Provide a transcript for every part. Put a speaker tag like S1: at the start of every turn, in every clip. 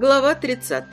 S1: Глава 30.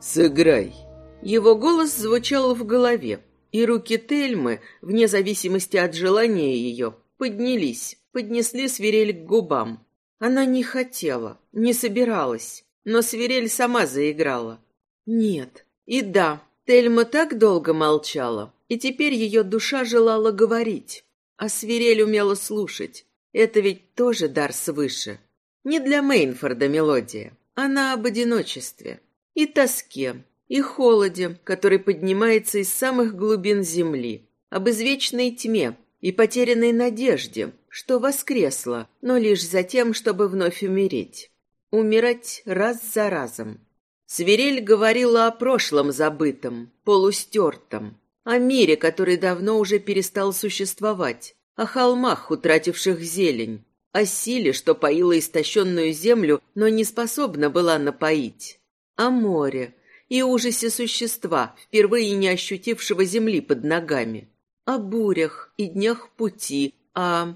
S2: Сыграй.
S1: Его голос звучал в голове, и руки Тельмы, вне зависимости от желания ее, поднялись, поднесли свирель к губам. Она не хотела, не собиралась, но свирель сама заиграла. Нет. И да, Тельма так долго молчала, и теперь ее душа желала говорить, а свирель умела слушать. Это ведь тоже дар свыше. Не для Мейнфорда мелодия. Она об одиночестве и тоске, и холоде, который поднимается из самых глубин земли, об извечной тьме и потерянной надежде, что воскресла, но лишь за тем, чтобы вновь умереть. Умирать раз за разом. Свирель говорила о прошлом забытом, полустертом, о мире, который давно уже перестал существовать, о холмах, утративших зелень, о силе, что поила истощенную землю, но не способна была напоить, о море и ужасе существа, впервые не ощутившего земли под ногами, о бурях и днях пути, о...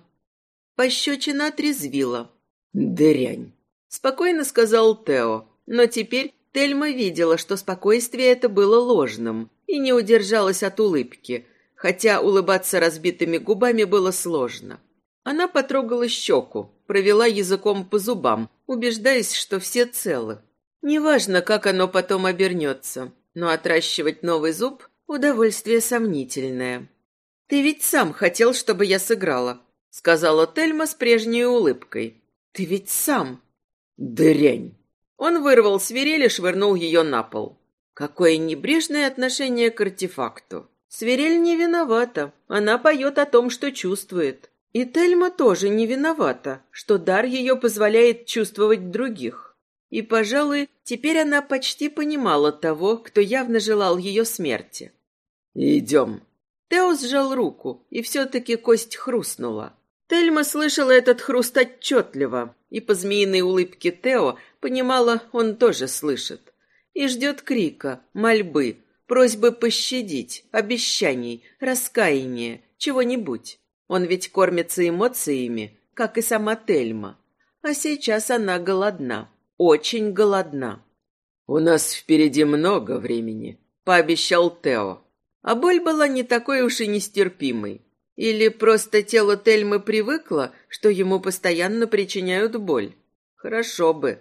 S1: Пощечина отрезвила.
S2: «Дрянь!»
S1: — спокойно сказал Тео, но теперь Тельма видела, что спокойствие это было ложным, и не удержалась от улыбки, хотя улыбаться разбитыми губами было сложно. Она потрогала щеку, провела языком по зубам, убеждаясь, что все целы. Неважно, как оно потом обернется, но отращивать новый зуб – удовольствие сомнительное. «Ты ведь сам хотел, чтобы я сыграла», – сказала Тельма с прежней улыбкой. «Ты ведь сам».
S2: «Дрянь!»
S1: Он вырвал свирель и швырнул ее на пол. Какое небрежное отношение к артефакту. Свирель не виновата, она поет о том, что чувствует. И Тельма тоже не виновата, что дар ее позволяет чувствовать других. И, пожалуй, теперь она почти понимала того, кто явно желал ее смерти.
S2: «Идем».
S1: Тео сжал руку, и все-таки кость хрустнула. Тельма слышала этот хруст отчетливо, и по змеиной улыбке Тео понимала, он тоже слышит. И ждет крика, мольбы, просьбы пощадить, обещаний, раскаяния, чего-нибудь. Он ведь кормится эмоциями, как и сама Тельма. А сейчас она голодна, очень голодна.
S2: «У нас впереди много времени», — пообещал Тео.
S1: А боль была не такой уж и нестерпимой. Или просто тело Тельмы привыкло, что ему постоянно причиняют боль. Хорошо бы.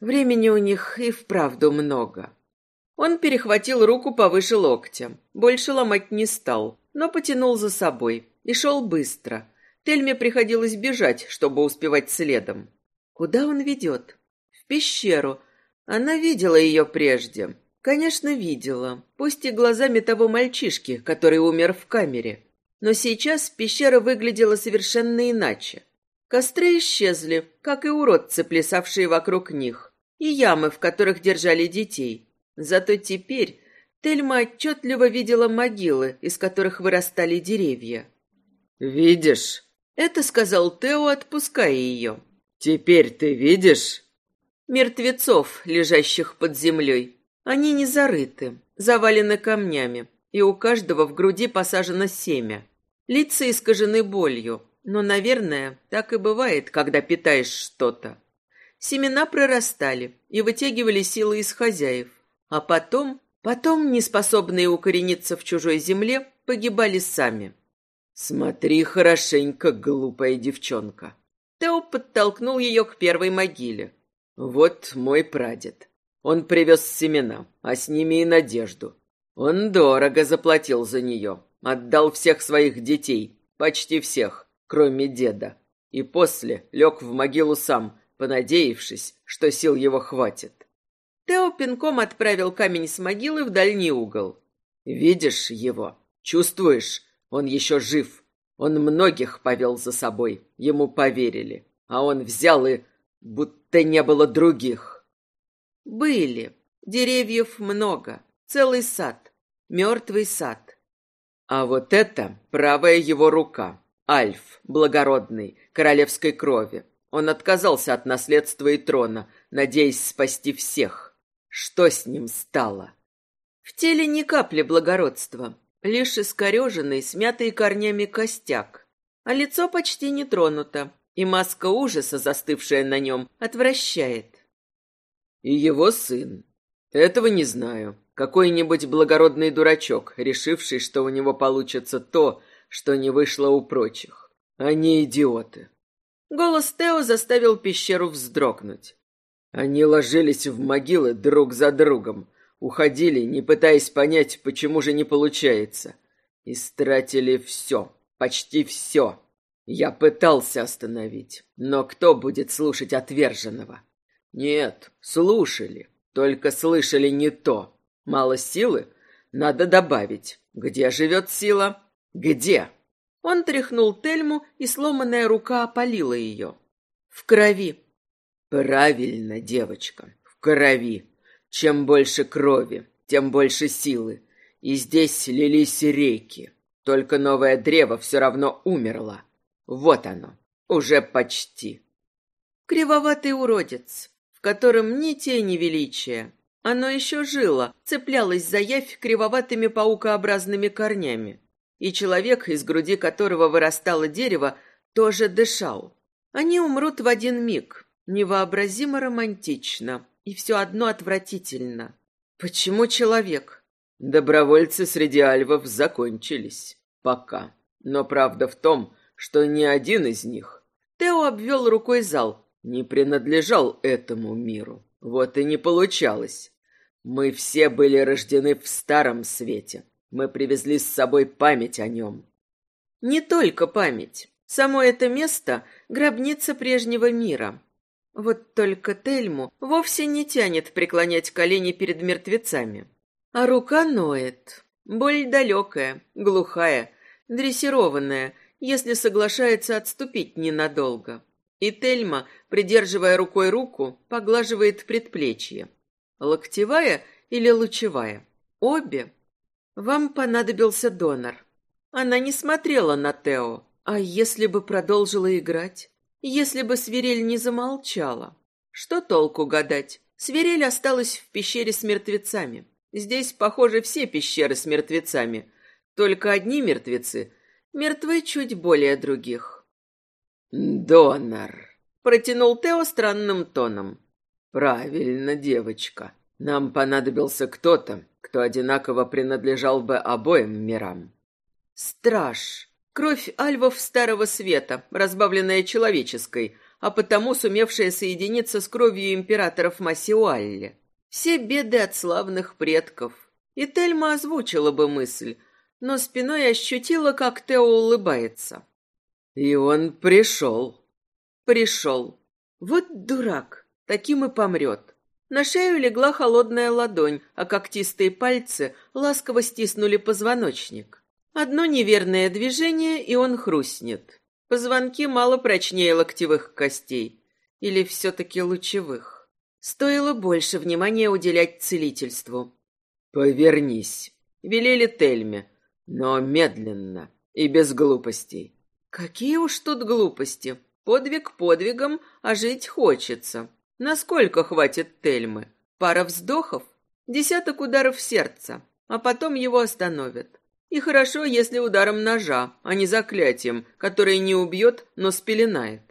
S1: Времени у них и вправду много. Он перехватил руку повыше локтя. Больше ломать не стал, но потянул за собой, и шел быстро. Тельме приходилось бежать, чтобы успевать следом. Куда он ведет? В пещеру. Она видела ее прежде. Конечно, видела. Пусть и глазами того мальчишки, который умер в камере. Но сейчас пещера выглядела совершенно иначе. Костры исчезли, как и уродцы, плясавшие вокруг них, и ямы, в которых держали детей. Зато теперь Тельма отчетливо видела могилы, из которых вырастали деревья.
S2: «Видишь?»
S1: — это сказал Тео, отпуская ее.
S2: «Теперь ты видишь?»
S1: Мертвецов, лежащих под землей. Они не зарыты, завалены камнями, и у каждого в груди посажено семя. Лица искажены болью, но, наверное, так и бывает, когда питаешь что-то. Семена прорастали и вытягивали силы из хозяев, а потом, потом, неспособные укорениться в чужой земле, погибали сами.
S2: «Смотри хорошенько, глупая девчонка!»
S1: Тео подтолкнул ее к первой могиле.
S2: «Вот мой прадед. Он привез семена, а с ними и надежду. Он дорого заплатил за нее, отдал всех своих детей, почти всех, кроме деда. И после лег в могилу сам, понадеявшись, что сил его хватит.
S1: Тео пинком отправил камень с могилы в дальний угол.
S2: «Видишь его? Чувствуешь? Он еще жив. Он многих повел за собой. Ему поверили. А он взял и... будто не было других.
S1: Были. Деревьев много. Целый сад. Мертвый сад.
S2: А вот это правая его рука. Альф, благородный, королевской крови. Он отказался от наследства и трона, надеясь спасти всех. Что с ним стало?
S1: В теле ни капли благородства. Лишь искореженный, смятый корнями костяк. А лицо почти не тронуто, и маска ужаса, застывшая на нем, отвращает.
S2: И его сын. Этого не знаю. Какой-нибудь благородный дурачок, решивший, что у него получится то, что не вышло у прочих. Они идиоты.
S1: Голос Тео заставил пещеру вздрогнуть.
S2: Они ложились в могилы друг за другом, уходили, не пытаясь понять, почему же не получается. И стратили все, почти все. Я пытался остановить, но кто будет слушать отверженного? Нет, слушали, только слышали не то. Мало силы? Надо добавить. Где живет сила? Где?
S1: Он тряхнул Тельму, и сломанная рука опалила ее. В крови.
S2: Правильно, девочка, в крови. Чем больше крови, тем больше силы. И здесь лились реки. Только новое древо все равно умерло. Вот оно, уже почти.
S1: Кривоватый уродец, в котором ни тени величия. Оно еще жило, цеплялось за явь кривоватыми паукообразными корнями и человек, из груди которого вырастало дерево, тоже дышал. Они умрут в один миг, невообразимо романтично, и все одно отвратительно. Почему человек?
S2: Добровольцы среди альвов закончились. Пока. Но правда в том, что ни один из них...
S1: Тео обвел рукой зал.
S2: Не принадлежал этому миру. Вот и не получалось. Мы все были рождены в старом свете, мы привезли с собой память о нем.
S1: Не только память. Само это место — гробница прежнего мира. Вот только Тельму вовсе не тянет преклонять колени перед мертвецами. А рука ноет. Боль далекая, глухая, дрессированная, если соглашается отступить ненадолго. И Тельма, придерживая рукой руку, поглаживает предплечье. Локтевая или лучевая? Обе вам понадобился донор. Она не смотрела на Тео. А если бы продолжила играть? Если бы Свирель не замолчала? Что толку гадать? Свирель осталась в пещере с мертвецами. Здесь, похоже, все пещеры с мертвецами. Только одни мертвецы мертвы чуть более других.
S2: «Донор», —
S1: протянул Тео странным тоном.
S2: «Правильно, девочка. Нам понадобился кто-то, кто одинаково принадлежал бы обоим мирам.
S1: Страж. Кровь альвов Старого Света, разбавленная человеческой, а потому сумевшая соединиться с кровью императоров Масиуалли. Все беды от славных предков. И Тельма озвучила бы мысль, но спиной ощутила, как Тео улыбается.
S2: И он пришел.
S1: Пришел. Вот дурак, таким и помрет. На шею легла холодная ладонь, а когтистые пальцы ласково стиснули позвоночник. Одно неверное движение, и он хрустнет. Позвонки мало прочнее локтевых костей. Или все-таки лучевых. Стоило больше внимания уделять целительству.
S2: «Повернись», — велели Тельме, но медленно и без глупостей.
S1: «Какие уж тут глупости! Подвиг подвигом, а жить хочется. Насколько хватит Тельмы? Пара вздохов? Десяток ударов сердца, а потом его остановят. И хорошо, если ударом ножа, а не заклятием, которое не убьет, но спеленает.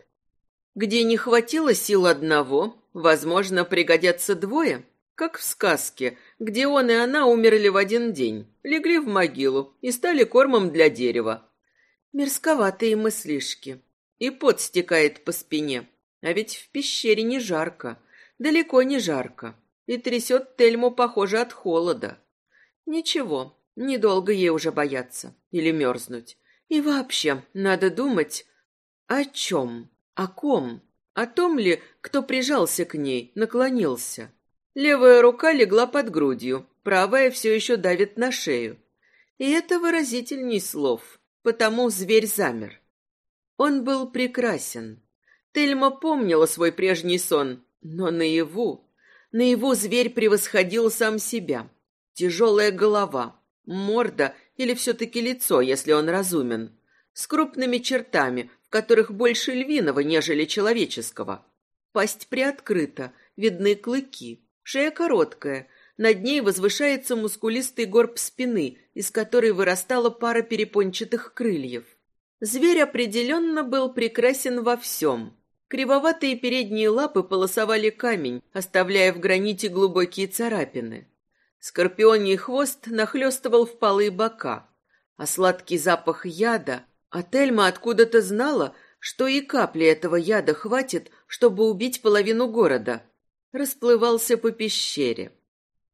S1: Где не хватило сил одного, возможно, пригодятся двое, как в сказке, где он и она умерли в один день, легли в могилу и стали кормом для дерева. Мерзковатые мыслишки. И пот стекает по спине. А ведь в пещере не жарко, далеко не жарко, и трясет Тельму, похоже, от холода. Ничего, недолго ей уже бояться или мерзнуть. И вообще, надо думать, о чем, о ком, о том ли, кто прижался к ней, наклонился. Левая рука легла под грудью, правая все еще давит на шею. И это выразительней слов, потому зверь замер. Он был прекрасен, Тельма помнила свой прежний сон, но наяву... Наяву зверь превосходил сам себя. Тяжелая голова, морда или все-таки лицо, если он разумен, с крупными чертами, в которых больше львиного, нежели человеческого. Пасть приоткрыта, видны клыки, шея короткая, над ней возвышается мускулистый горб спины, из которой вырастала пара перепончатых крыльев. Зверь определенно был прекрасен во всем. Кривоватые передние лапы полосовали камень, оставляя в граните глубокие царапины. Скорпионий хвост нахлестывал впалые бока, а сладкий запах яда, а Тельма откуда-то знала, что и капли этого яда хватит, чтобы убить половину города, расплывался по пещере.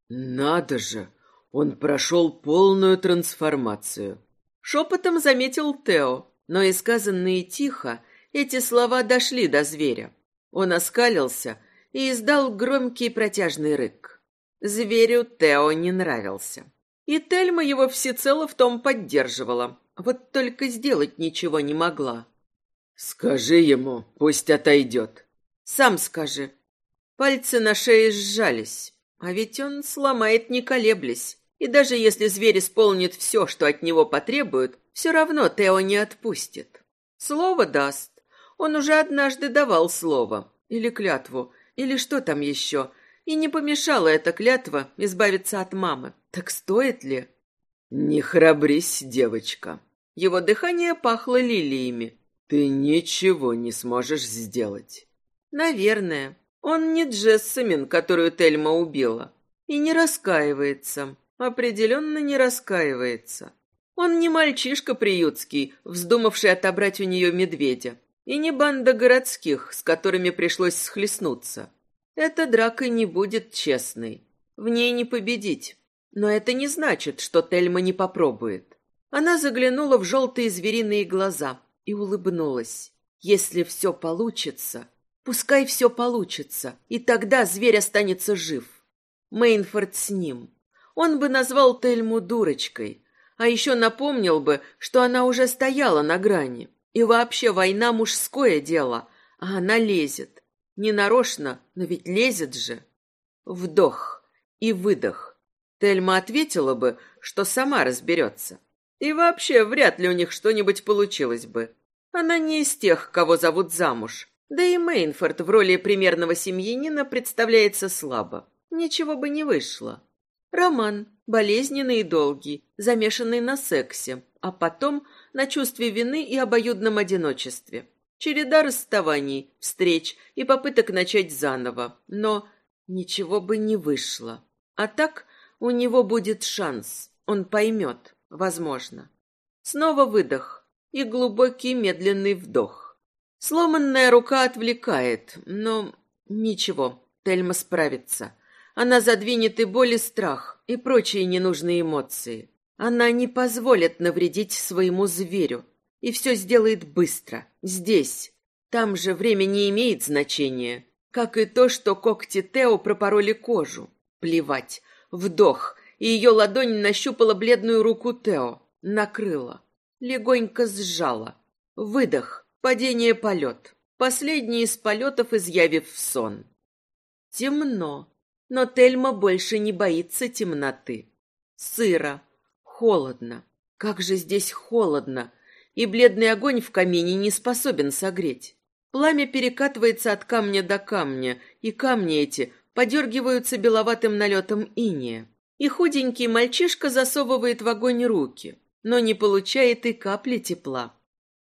S2: «Надо же! Он прошел полную трансформацию!»
S1: Шепотом заметил Тео, но и сказанные тихо, эти слова дошли до зверя. Он оскалился и издал громкий протяжный рык. Зверю Тео не нравился. И Тельма его всецело в том поддерживала, вот только сделать ничего не могла.
S2: «Скажи ему, пусть отойдет».
S1: «Сам скажи». Пальцы на шее сжались, а ведь он сломает не колеблясь. И даже если зверь исполнит все, что от него потребуют, все равно Тео не отпустит. Слово даст. Он уже однажды давал слово. Или клятву. Или что там еще. И не помешала эта клятва избавиться от мамы. Так стоит ли?
S2: Не храбрись, девочка.
S1: Его дыхание пахло лилиями.
S2: Ты ничего не сможешь сделать.
S1: Наверное. Он не Джессамин, которую Тельма убила. И не раскаивается. Определенно не раскаивается. Он не мальчишка приютский, вздумавший отобрать у нее медведя. И не банда городских, с которыми пришлось схлестнуться. Эта драка не будет честной. В ней не победить. Но это не значит, что Тельма не попробует. Она заглянула в желтые звериные глаза и улыбнулась. Если все получится, пускай все получится, и тогда зверь останется жив. Мейнфорд с ним. Он бы назвал Тельму дурочкой, а еще напомнил бы, что она уже стояла на грани. И вообще война мужское дело, а она лезет. Не нарочно, но ведь лезет же. Вдох и выдох. Тельма ответила бы, что сама разберется. И вообще, вряд ли у них что-нибудь получилось бы. Она не из тех, кого зовут замуж. Да и Мейнфорд в роли примерного семьянина представляется слабо. Ничего бы не вышло. Роман, болезненный и долгий, замешанный на сексе, а потом на чувстве вины и обоюдном одиночестве. Череда расставаний, встреч и попыток начать заново. Но ничего бы не вышло. А так у него будет шанс. Он поймет. Возможно. Снова выдох и глубокий медленный вдох. Сломанная рука отвлекает, но ничего, Тельма справится. Она задвинет и боль, и страх, и прочие ненужные эмоции. Она не позволит навредить своему зверю. И все сделает быстро, здесь. Там же время не имеет значения. Как и то, что когти Тео пропороли кожу. Плевать. Вдох, и ее ладонь нащупала бледную руку Тео, накрыла, легонько сжала. Выдох, падение, полет. Последний из полетов изъявив сон. Темно, но Тельма больше не боится темноты. Сыро, холодно. Как же здесь холодно! И бледный огонь в камине не способен согреть. Пламя перекатывается от камня до камня, и камни эти подергиваются беловатым налетом иния и худенький мальчишка засовывает в огонь руки, но не получает и капли тепла.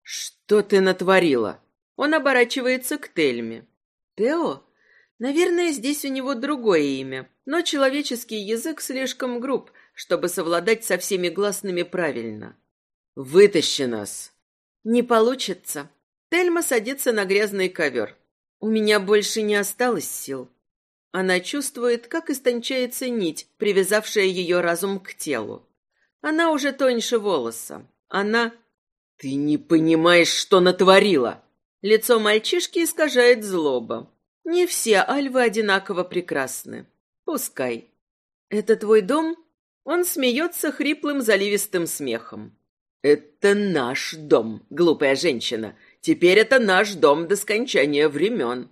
S2: «Что ты натворила?»
S1: Он оборачивается к Тельме. «Тео? Наверное, здесь у него другое имя, но человеческий язык слишком груб, чтобы совладать со всеми гласными правильно.
S2: Вытащи нас!»
S1: «Не получится». Тельма садится на грязный ковер. «У меня больше не осталось сил». Она чувствует, как истончается нить, привязавшая ее разум к телу. Она уже тоньше волоса. Она...
S2: «Ты не понимаешь, что натворила!»
S1: Лицо мальчишки искажает злоба. Не все альвы одинаково прекрасны. Пускай. «Это твой дом?» Он смеется хриплым заливистым смехом.
S2: «Это наш дом, глупая женщина. Теперь это наш дом до скончания времен».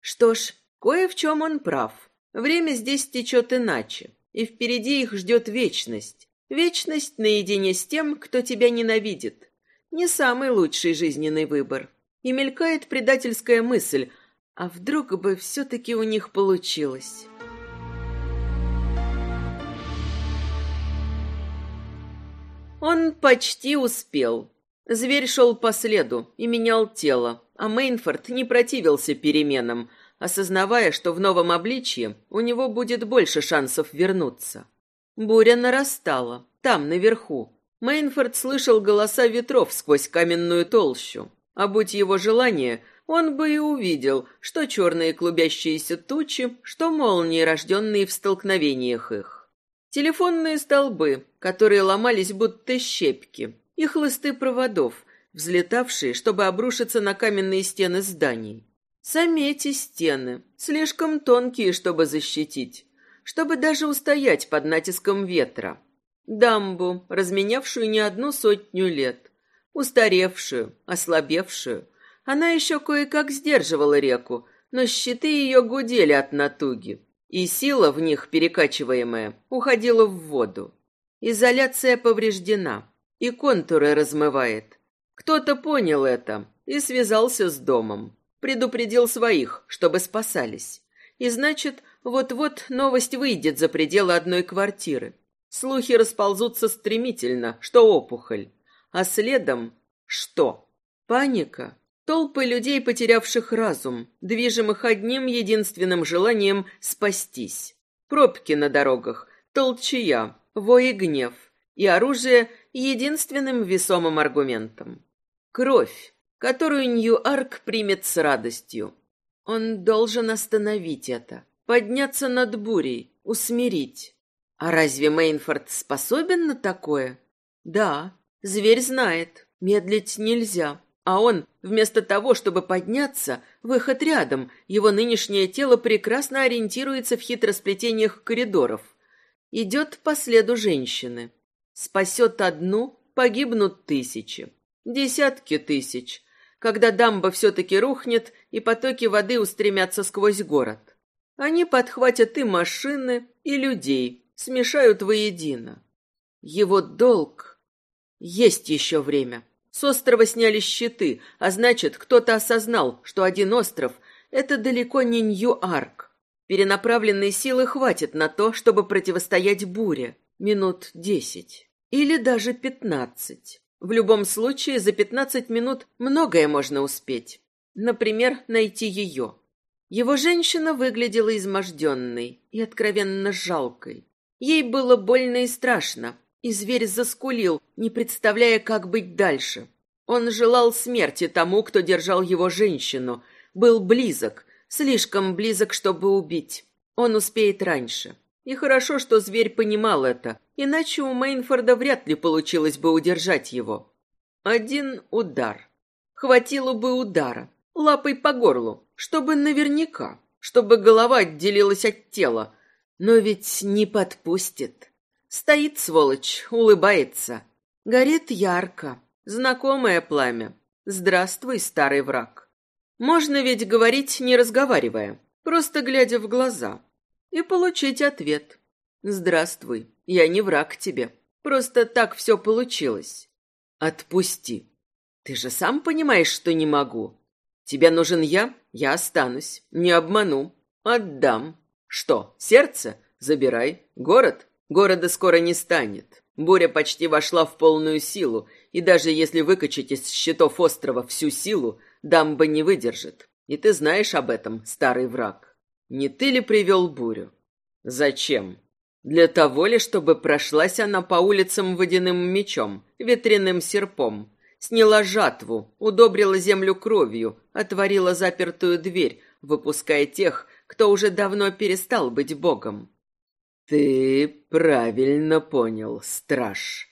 S1: «Что ж, Кое в чем он прав. Время здесь течет иначе, и впереди их ждет вечность. Вечность наедине с тем, кто тебя ненавидит. Не самый лучший жизненный выбор. И мелькает предательская мысль, а вдруг бы все-таки у них получилось. Он почти успел. Зверь шел по следу и менял тело, а Мейнфорд не противился переменам, осознавая, что в новом обличье у него будет больше шансов вернуться. Буря нарастала, там, наверху. Мейнфорд слышал голоса ветров сквозь каменную толщу, а будь его желание, он бы и увидел, что черные клубящиеся тучи, что молнии, рожденные в столкновениях их. Телефонные столбы, которые ломались будто щепки, и хлысты проводов, взлетавшие, чтобы обрушиться на каменные стены зданий. Сами эти стены, слишком тонкие, чтобы защитить, чтобы даже устоять под натиском ветра. Дамбу, разменявшую не одну сотню лет, устаревшую, ослабевшую. Она еще кое-как сдерживала реку, но щиты ее гудели от натуги, и сила в них, перекачиваемая, уходила в воду. Изоляция повреждена, и контуры размывает. Кто-то понял это и связался с домом, предупредил своих, чтобы спасались. И значит, вот-вот новость выйдет за пределы одной квартиры. Слухи расползутся стремительно, что опухоль. А следом что? Паника. Толпы людей, потерявших разум, движимых одним единственным желанием спастись. Пробки на дорогах, толчья, вой и гнев. И оружие единственным весомым аргументом. Кровь, которую Нью-Арк примет с радостью. Он должен остановить это, подняться над бурей, усмирить. А разве Мейнфорд способен на такое? Да, зверь знает, медлить нельзя. А он, вместо того, чтобы подняться, выход рядом, его нынешнее тело прекрасно ориентируется в хитросплетениях коридоров. Идет по следу женщины. Спасет одну, погибнут тысячи. Десятки тысяч. Когда дамба все-таки рухнет, и потоки воды устремятся сквозь город. Они подхватят и машины, и людей, смешают воедино. Его долг... Есть еще время. С острова сняли щиты, а значит, кто-то осознал, что один остров — это далеко не Нью-Арк. Перенаправленной силы хватит на то, чтобы противостоять буре минут десять или даже пятнадцать. В любом случае, за пятнадцать минут многое можно успеть. Например, найти ее. Его женщина выглядела изможденной и откровенно жалкой. Ей было больно и страшно, и зверь заскулил, не представляя, как быть дальше. Он желал смерти тому, кто держал его женщину, был близок, слишком близок, чтобы убить. Он успеет раньше. И хорошо, что зверь понимал это, иначе у Мейнфорда вряд ли получилось бы удержать его. Один удар. Хватило бы удара, лапой по горлу, чтобы наверняка, чтобы голова отделилась от тела. Но ведь не подпустит. Стоит сволочь, улыбается. Горит ярко. Знакомое пламя. Здравствуй, старый враг. Можно ведь говорить, не разговаривая, просто глядя в глаза и получить ответ. «Здравствуй, я не враг тебе. Просто так все получилось. Отпусти. Ты же сам понимаешь, что не могу. Тебе нужен я? Я останусь. Не обману. Отдам. Что, сердце? Забирай. Город? Города скоро не станет. Буря почти вошла в полную силу, и даже если выкачать из щитов острова всю силу, дамба не выдержит. И ты знаешь об этом, старый враг. Не ты ли привел бурю? Зачем? Для того ли, чтобы прошлась она по улицам водяным мечом, ветряным серпом, сняла жатву, удобрила землю кровью, отворила запертую дверь, выпуская тех, кто уже давно перестал быть богом. Ты правильно понял, страж.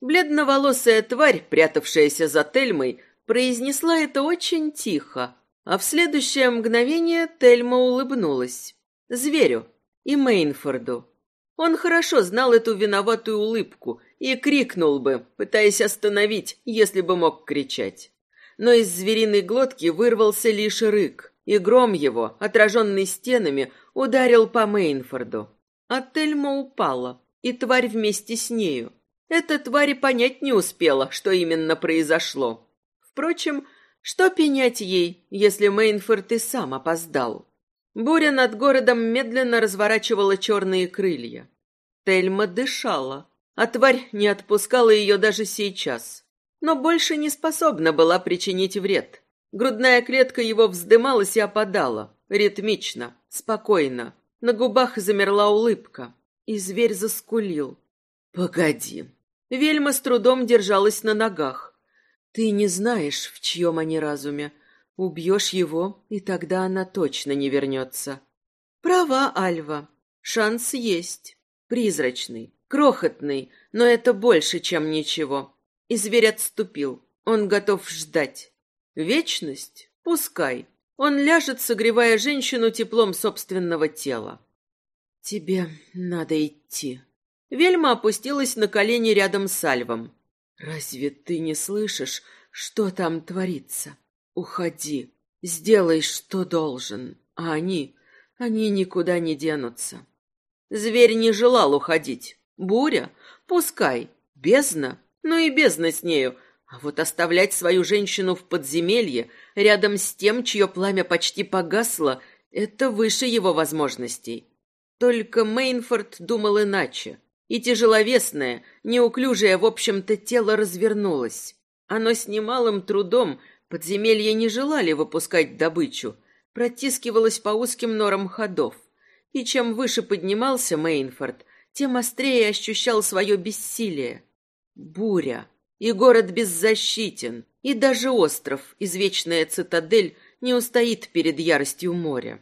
S1: Бледноволосая тварь, прятавшаяся за Тельмой, произнесла это очень тихо, а в следующее мгновение Тельма улыбнулась. Зверю и Мейнфорду. Он хорошо знал эту виноватую улыбку и крикнул бы, пытаясь остановить, если бы мог кричать. Но из звериной глотки вырвался лишь рык, и гром его, отраженный стенами, ударил по Мейнфорду. А Тельма упала, и тварь вместе с нею. Эта тварь понять не успела, что именно произошло. Впрочем, что пенять ей, если Мейнфорд и сам опоздал? Буря над городом медленно разворачивала черные крылья. Тельма дышала. а тварь не отпускала ее даже сейчас. Но больше не способна была причинить вред. Грудная клетка его вздымалась и опадала, ритмично, спокойно. На губах замерла улыбка, и зверь заскулил. «Погоди». Вельма с трудом держалась на ногах. «Ты не знаешь, в чьем они разуме. Убьешь его, и тогда она точно не вернется». «Права, Альва. Шанс есть. Призрачный, крохотный, но это больше, чем ничего. И зверь отступил. Он готов ждать. Вечность? Пускай. Он ляжет, согревая женщину теплом собственного тела. Тебе надо идти. Вельма опустилась на колени рядом с Альвом. Разве ты не слышишь, что там творится? Уходи. Сделай, что должен. А они, они никуда не денутся. Зверь не желал уходить. Буря? Пускай. Бездна? Ну и бездна с нею. А вот оставлять свою женщину в подземелье рядом с тем, чье пламя почти погасло, это выше его возможностей. Только Мейнфорд думал иначе. И тяжеловесное, неуклюжее, в общем-то, тело развернулось. Оно с немалым трудом, подземелья не желали выпускать добычу, протискивалось по узким норам ходов. И чем выше поднимался Мейнфорд, тем острее ощущал свое бессилие. Буря. И город беззащитен, и даже остров, извечная цитадель, не устоит перед яростью моря.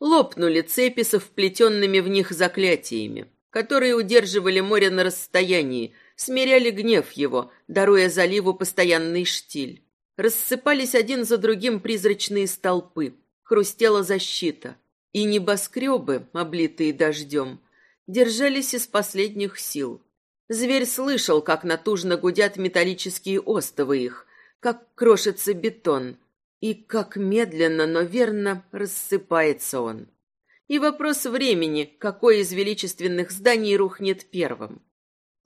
S1: Лопнули цепи со вплетенными в них заклятиями, которые удерживали море на расстоянии, смиряли гнев его, даруя заливу постоянный штиль. Рассыпались один за другим призрачные столпы, хрустела защита, и небоскребы, облитые дождем, держались из последних сил. Зверь слышал, как натужно гудят металлические остовы их, как крошится бетон, и как медленно, но верно рассыпается он. И вопрос времени, какой из величественных зданий рухнет первым.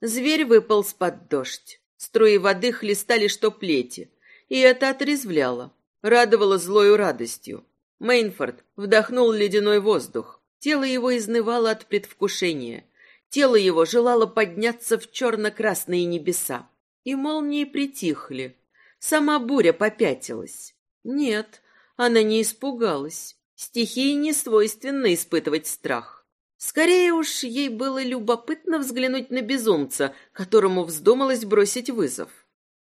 S1: Зверь выпал под дождь. Струи воды хлестали что плети, и это отрезвляло, радовало злою радостью. Мейнфорд вдохнул ледяной воздух. Тело его изнывало от предвкушения. Тело его желало подняться в черно-красные небеса. И молнии притихли. Сама буря попятилась. Нет, она не испугалась. Стихии не свойственно испытывать страх. Скорее уж, ей было любопытно взглянуть на безумца, которому вздумалось бросить вызов.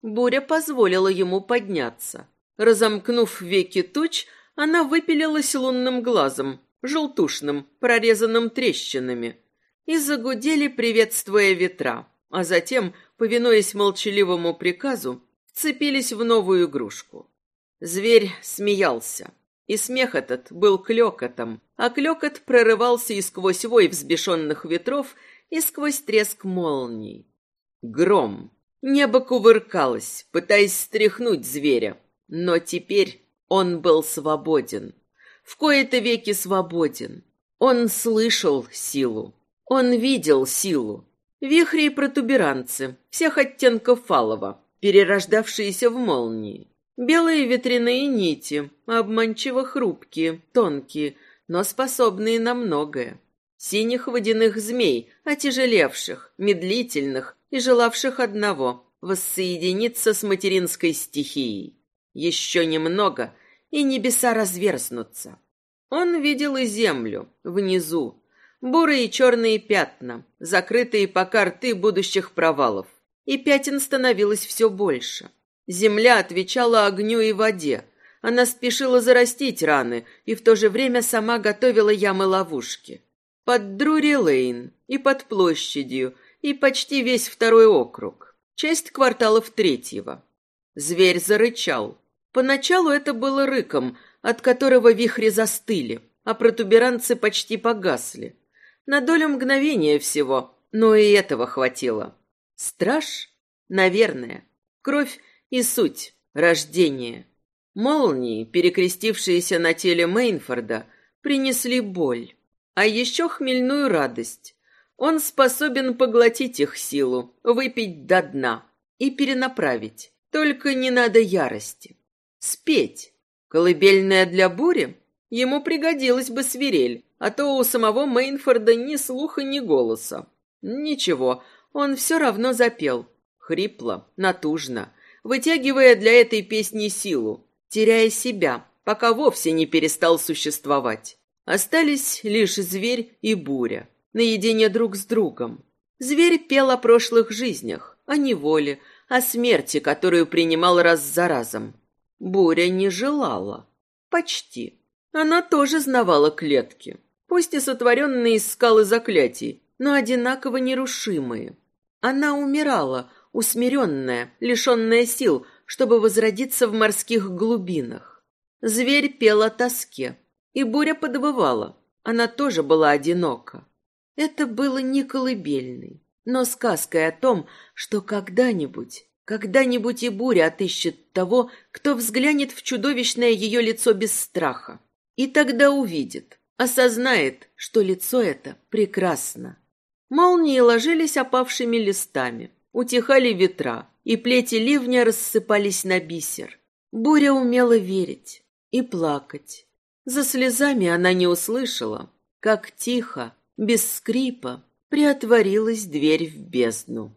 S1: Буря позволила ему подняться. Разомкнув веки туч, она выпилилась лунным глазом, желтушным, прорезанным трещинами, и загудели, приветствуя ветра, а затем, повинуясь молчаливому приказу, вцепились в новую игрушку. Зверь смеялся, и смех этот был клёкотом, а клёкот прорывался и сквозь вой взбешенных ветров, и сквозь треск молний. Гром. Небо кувыркалось, пытаясь стряхнуть зверя, но теперь он был свободен. В кои-то веки свободен. Он слышал силу. Он видел силу. Вихри и протуберанцы, всех оттенков фалова, перерождавшиеся в молнии. Белые ветряные нити, обманчиво хрупкие, тонкие, но способные на многое. Синих водяных змей, отяжелевших, медлительных и желавших одного — воссоединиться с материнской стихией. Еще немного, и небеса разверзнутся. Он видел и землю, внизу, бурые черные пятна, закрытые пока рты будущих провалов. И пятен становилось все больше. Земля отвечала огню и воде. Она спешила зарастить раны и в то же время сама готовила ямы-ловушки. Под Друри-Лейн и под площадью, и почти весь второй округ. Часть кварталов третьего. Зверь зарычал. Поначалу это было рыком, от которого вихри застыли, а протуберанцы почти погасли. На долю мгновения всего, но и этого хватило. Страж? Наверное. Кровь и суть. Рождение. Молнии, перекрестившиеся на теле Мейнфорда, принесли боль. А еще хмельную радость. Он способен поглотить их силу, выпить до дна и перенаправить. Только не надо ярости. Спеть. Колыбельная для бури? Ему пригодилась бы свирель, а то у самого Мейнфорда ни слуха, ни голоса. Ничего, он все равно запел. Хрипло, натужно, вытягивая для этой песни силу, теряя себя, пока вовсе не перестал существовать. Остались лишь зверь и буря, наедине друг с другом. Зверь пел о прошлых жизнях, о неволе, о смерти, которую принимал раз за разом. Буря не желала. Почти. Она тоже знавала клетки, пусть и сотворенные из скалы заклятий, но одинаково нерушимые. Она умирала, усмиренная, лишенная сил, чтобы возродиться в морских глубинах. Зверь пел о тоске, и буря подвывала. Она тоже была одинока. Это было не колыбельной, но сказкой о том, что когда-нибудь, когда-нибудь и буря отыщет того, кто взглянет в чудовищное ее лицо без страха. И тогда увидит, осознает, что лицо это прекрасно. Молнии ложились опавшими листами, утихали ветра, и плети ливня рассыпались на бисер. Буря умела верить и плакать. За слезами она не услышала, как тихо, без скрипа, приотворилась дверь в бездну.